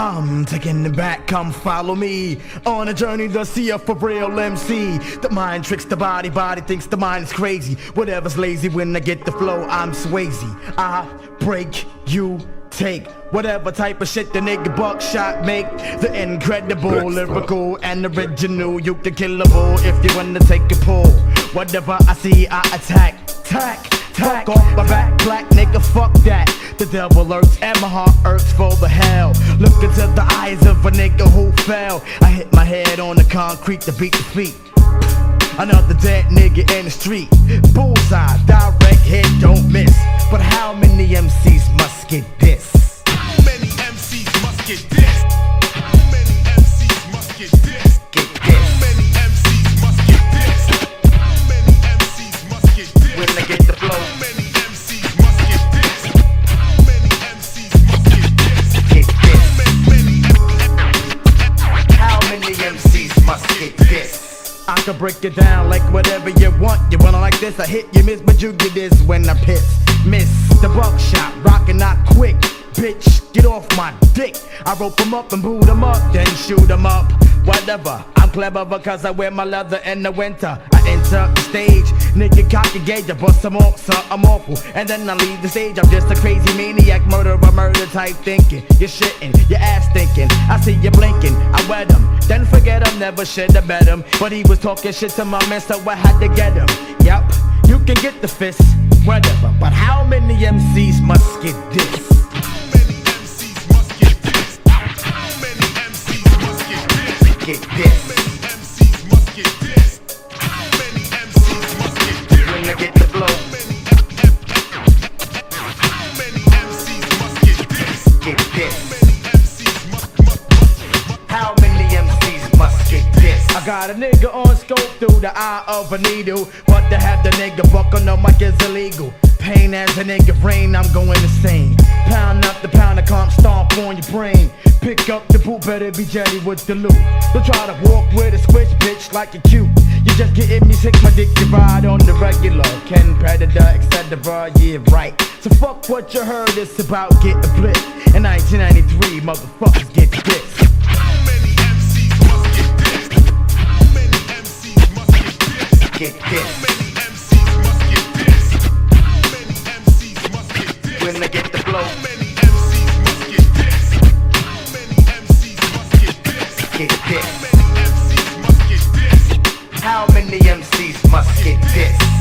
I'm taking it back, come follow me. On a journey to see a for real MC The mind tricks the body, body thinks the mind is crazy. Whatever's lazy, when I get the flow, I'm Swayze I break, you take. Whatever type of shit the nigga Buckshot make. The incredible, lyrical and original. You can killable if you wanna take a pull. Whatever I see, I attack, tack Tack. Off. My back, black nigga, fuck that The devil lurks and my heart hurts for the hell Look into the eyes of a nigga who fell I hit my head on the concrete to beat the feet Another dead nigga in the street Bullseye, direct hit, don't miss But how many MCs must get this? How many MCs must get dissed? How many MCs must get dissed? I break it down like whatever you want. You want it like this, I hit you miss, but you get this when I piss. Miss the Buckshot, rockin' not quick. Bitch, get off my dick. I rope 'em up and boot 'em up, then shoot 'em up. Whatever, I'm clever because I wear my leather in the winter. I enter the stage, nigga cock a gauge, I bust some off, so I'm awful. And then I leave the stage, I'm just a crazy maniac, murderer, murder type thinking. You're shitting, your ass thinking. I see you blinking, I wet him. Then forget him, never should have bet him. But he was talking shit to my man, so I had to get him. Yep, you can get the fist, whatever. But how many MCs must get this? how many MCs must get dissed? I got a nigga on scope through the eye of a needle. But to have the nigga buck on mic is illegal. Pain as a nigga brain, I'm going insane. Pound up the pound, I can't stomp on your brain. Pick up the boot, better be jelly with the loot. Don't try to walk with a switch, bitch, like you cute. You just getting me sick, my dick you ride on the regular. Ken Predator, etc. Yeah, right. So fuck what you heard, it's about getting blitzed. In 1993, motherfuckers get this. Many MCs must get dissed? When they get How this. How many MCs must get dissed? How many MCs must get this?